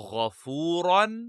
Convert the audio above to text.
غفورا